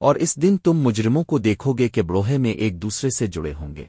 اور اس دن تم مجرموں کو دیکھو گے کہ بروہے میں ایک دوسرے سے جڑے ہوں گے۔